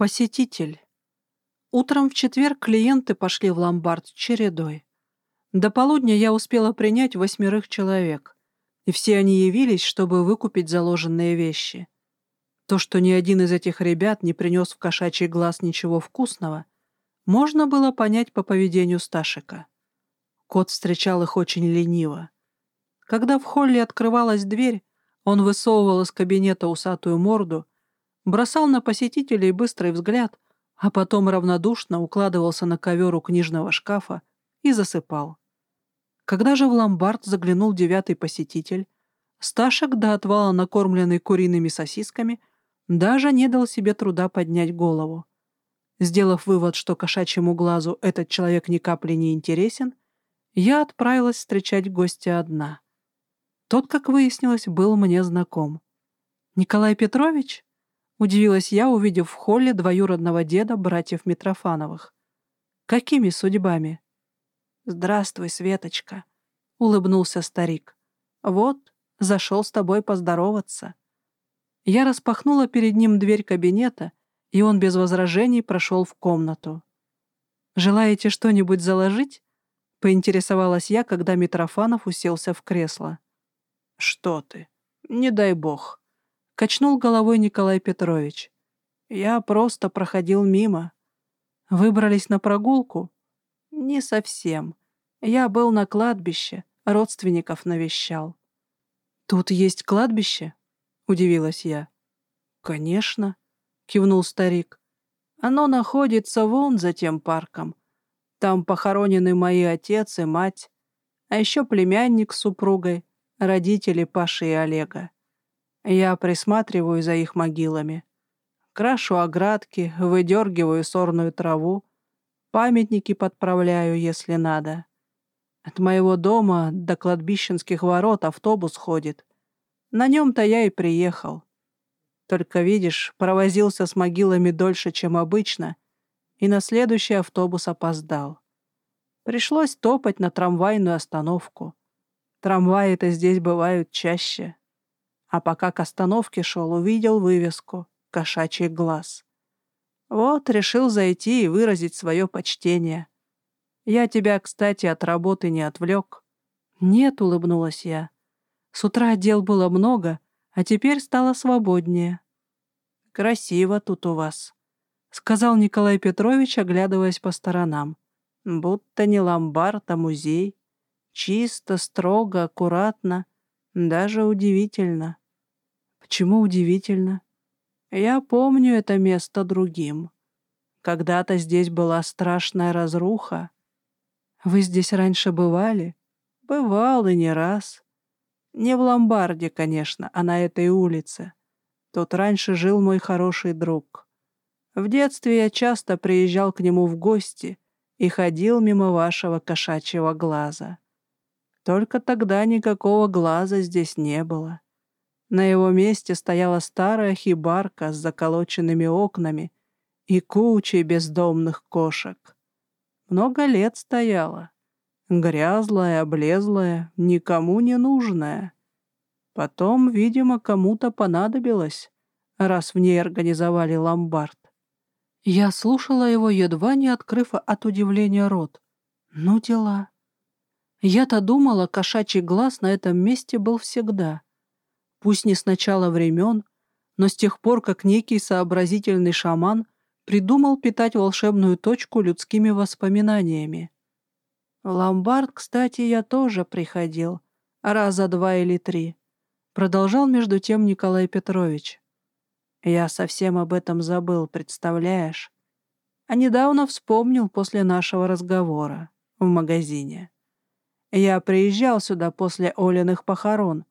Посетитель. Утром в четверг клиенты пошли в ломбард чередой. До полудня я успела принять восьмерых человек, и все они явились, чтобы выкупить заложенные вещи. То, что ни один из этих ребят не принес в кошачий глаз ничего вкусного, можно было понять по поведению Сташика. Кот встречал их очень лениво. Когда в холле открывалась дверь, он высовывал из кабинета усатую морду бросал на посетителей быстрый взгляд, а потом равнодушно укладывался на ковер у книжного шкафа и засыпал. Когда же в ломбард заглянул девятый посетитель, Сташек, до отвала накормленный куриными сосисками, даже не дал себе труда поднять голову. Сделав вывод, что кошачьему глазу этот человек ни капли не интересен, я отправилась встречать гостя одна. Тот, как выяснилось, был мне знаком. «Николай Петрович?» Удивилась я, увидев в холле двоюродного деда братьев Митрофановых. «Какими судьбами?» «Здравствуй, Светочка», — улыбнулся старик. «Вот, зашел с тобой поздороваться». Я распахнула перед ним дверь кабинета, и он без возражений прошел в комнату. «Желаете что-нибудь заложить?» — поинтересовалась я, когда Митрофанов уселся в кресло. «Что ты? Не дай бог», Качнул головой Николай Петрович. Я просто проходил мимо. Выбрались на прогулку? Не совсем. Я был на кладбище, родственников навещал. Тут есть кладбище? Удивилась я. Конечно, кивнул старик. Оно находится вон за тем парком. Там похоронены мои отец и мать, а еще племянник с супругой, родители Паши и Олега. Я присматриваю за их могилами. Крашу оградки, выдергиваю сорную траву, памятники подправляю, если надо. От моего дома до кладбищенских ворот автобус ходит. На нем-то я и приехал. Только, видишь, провозился с могилами дольше, чем обычно, и на следующий автобус опоздал. Пришлось топать на трамвайную остановку. Трамваи-то здесь бывают чаще а пока к остановке шел, увидел вывеску «Кошачий глаз». Вот, решил зайти и выразить свое почтение. Я тебя, кстати, от работы не отвлек. Нет, улыбнулась я. С утра дел было много, а теперь стало свободнее. Красиво тут у вас, сказал Николай Петрович, оглядываясь по сторонам. Будто не ломбард, а музей. Чисто, строго, аккуратно, даже удивительно. Почему удивительно? Я помню это место другим. Когда-то здесь была страшная разруха. Вы здесь раньше бывали? Бывал и не раз. Не в ломбарде, конечно, а на этой улице. Тут раньше жил мой хороший друг. В детстве я часто приезжал к нему в гости и ходил мимо вашего кошачьего глаза. Только тогда никакого глаза здесь не было. На его месте стояла старая хибарка с заколоченными окнами и кучей бездомных кошек. Много лет стояла. Грязлая, облезлая, никому не нужная. Потом, видимо, кому-то понадобилось, раз в ней организовали ломбард. Я слушала его, едва не открыв от удивления рот. Ну, дела. Я-то думала, кошачий глаз на этом месте был всегда — Пусть не с начала времен, но с тех пор, как некий сообразительный шаман придумал питать волшебную точку людскими воспоминаниями. В ломбард, кстати, я тоже приходил, раза два или три. Продолжал между тем Николай Петрович. Я совсем об этом забыл, представляешь? А недавно вспомнил после нашего разговора в магазине. Я приезжал сюда после Олиных похорон,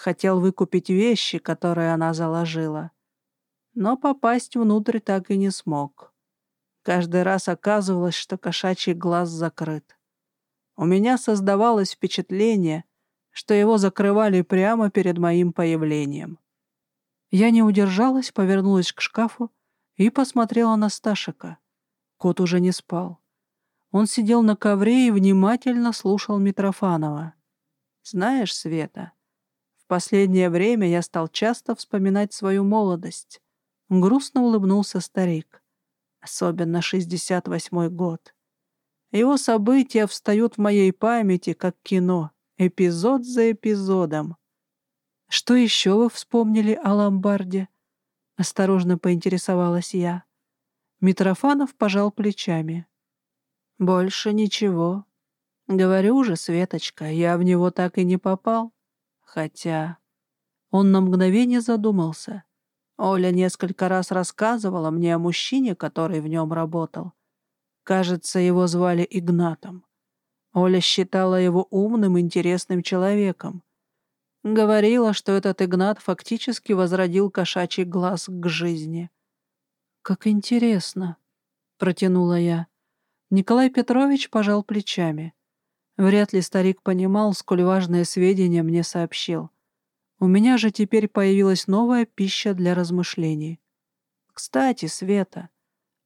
Хотел выкупить вещи, которые она заложила. Но попасть внутрь так и не смог. Каждый раз оказывалось, что кошачий глаз закрыт. У меня создавалось впечатление, что его закрывали прямо перед моим появлением. Я не удержалась, повернулась к шкафу и посмотрела на Сташика. Кот уже не спал. Он сидел на ковре и внимательно слушал Митрофанова. «Знаешь, Света, последнее время я стал часто вспоминать свою молодость. Грустно улыбнулся старик. Особенно 68-й год. Его события встают в моей памяти, как кино, эпизод за эпизодом. «Что еще вы вспомнили о ломбарде?» — осторожно поинтересовалась я. Митрофанов пожал плечами. «Больше ничего. Говорю же, Светочка, я в него так и не попал. Хотя...» Он на мгновение задумался. Оля несколько раз рассказывала мне о мужчине, который в нем работал. Кажется, его звали Игнатом. Оля считала его умным, интересным человеком. Говорила, что этот Игнат фактически возродил кошачий глаз к жизни. «Как интересно», — протянула я. Николай Петрович пожал плечами. Вряд ли старик понимал, сколь важное сведения мне сообщил. У меня же теперь появилась новая пища для размышлений. Кстати, Света,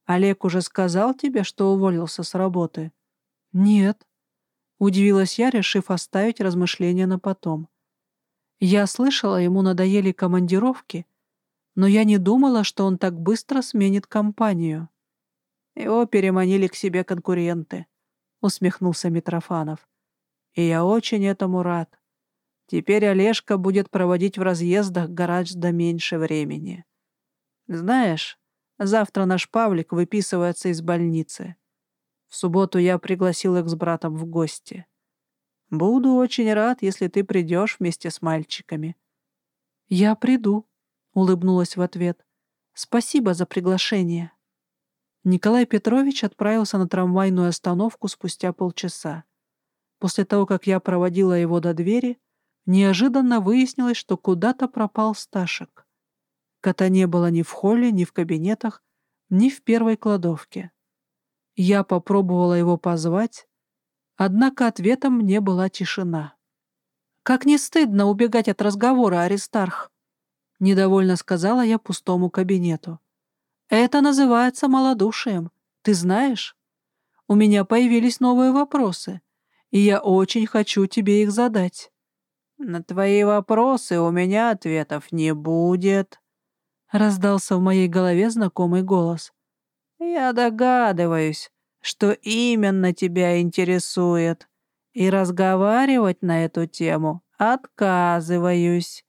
Олег уже сказал тебе, что уволился с работы? Нет. Удивилась я, решив оставить размышления на потом. Я слышала, ему надоели командировки, но я не думала, что он так быстро сменит компанию. Его переманили к себе конкуренты, усмехнулся Митрофанов. И я очень этому рад. Теперь Олежка будет проводить в разъездах гораздо меньше времени. Знаешь, завтра наш Павлик выписывается из больницы. В субботу я пригласил их с братом в гости. Буду очень рад, если ты придешь вместе с мальчиками. Я приду, улыбнулась в ответ. Спасибо за приглашение. Николай Петрович отправился на трамвайную остановку спустя полчаса. После того, как я проводила его до двери, неожиданно выяснилось, что куда-то пропал Сташек. Кота не было ни в холле, ни в кабинетах, ни в первой кладовке. Я попробовала его позвать, однако ответом мне была тишина. «Как не стыдно убегать от разговора, Аристарх!» — недовольно сказала я пустому кабинету. «Это называется малодушием. Ты знаешь? У меня появились новые вопросы, и я очень хочу тебе их задать». «На твои вопросы у меня ответов не будет», — раздался в моей голове знакомый голос. «Я догадываюсь, что именно тебя интересует, и разговаривать на эту тему отказываюсь.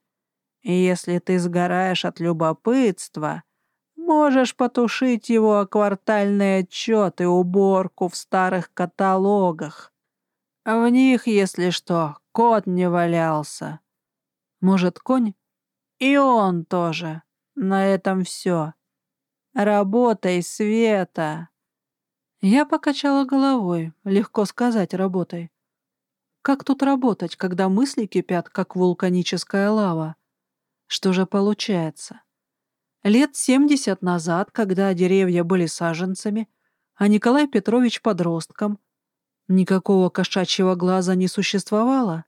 Если ты сгораешь от любопытства, можешь потушить его о квартальный отчет и уборку в старых каталогах. В них, если что, кот не валялся. Может, конь? И он тоже. На этом все. Работай, Света. Я покачала головой. Легко сказать, работай. Как тут работать, когда мысли кипят, как вулканическая лава? Что же получается? Лет семьдесят назад, когда деревья были саженцами, а Николай Петрович подростком, Никакого кошачьего глаза не существовало.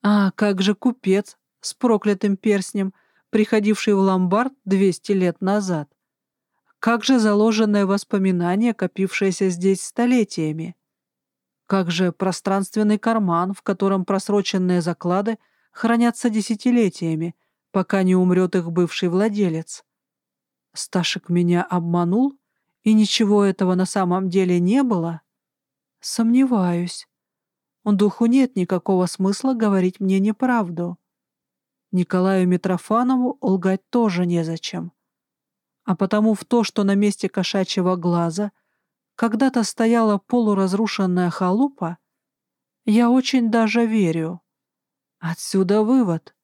А как же купец с проклятым перстнем, приходивший в ломбард 200 лет назад? Как же заложенное воспоминание, копившееся здесь столетиями? Как же пространственный карман, в котором просроченные заклады хранятся десятилетиями, пока не умрет их бывший владелец? Сташек меня обманул, и ничего этого на самом деле не было? Сомневаюсь. Духу нет никакого смысла говорить мне неправду. Николаю Митрофанову лгать тоже незачем. А потому в то, что на месте кошачьего глаза когда-то стояла полуразрушенная халупа, я очень даже верю. Отсюда вывод.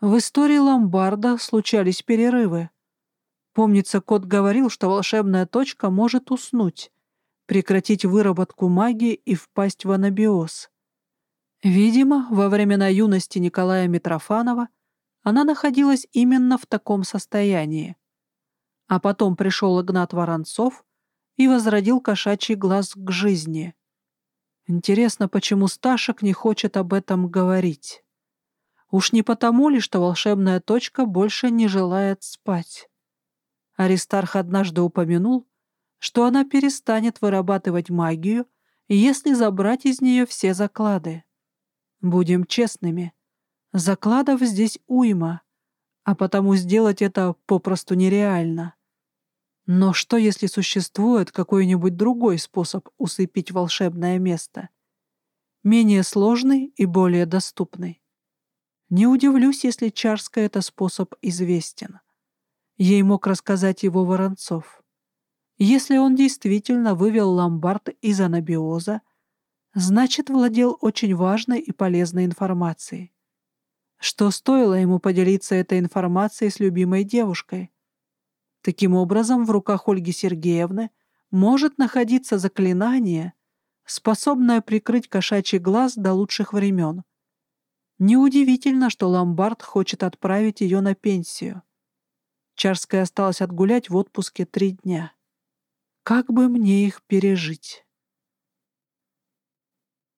В истории ломбарда случались перерывы. Помнится, кот говорил, что волшебная точка может уснуть, прекратить выработку магии и впасть в анабиоз. Видимо, во времена юности Николая Митрофанова она находилась именно в таком состоянии. А потом пришел Игнат Воронцов и возродил кошачий глаз к жизни. Интересно, почему Сташек не хочет об этом говорить? Уж не потому ли, что волшебная точка больше не желает спать? Аристарх однажды упомянул, что она перестанет вырабатывать магию, если забрать из нее все заклады. Будем честными, закладов здесь уйма, а потому сделать это попросту нереально. Но что, если существует какой-нибудь другой способ усыпить волшебное место? Менее сложный и более доступный. Не удивлюсь, если Чарской это способ известен. Ей мог рассказать его Воронцов. Если он действительно вывел ломбард из анабиоза, значит, владел очень важной и полезной информацией. Что стоило ему поделиться этой информацией с любимой девушкой? Таким образом, в руках Ольги Сергеевны может находиться заклинание, способное прикрыть кошачий глаз до лучших времен. Неудивительно, что Ломбард хочет отправить ее на пенсию. Чарская осталась отгулять в отпуске три дня. Как бы мне их пережить?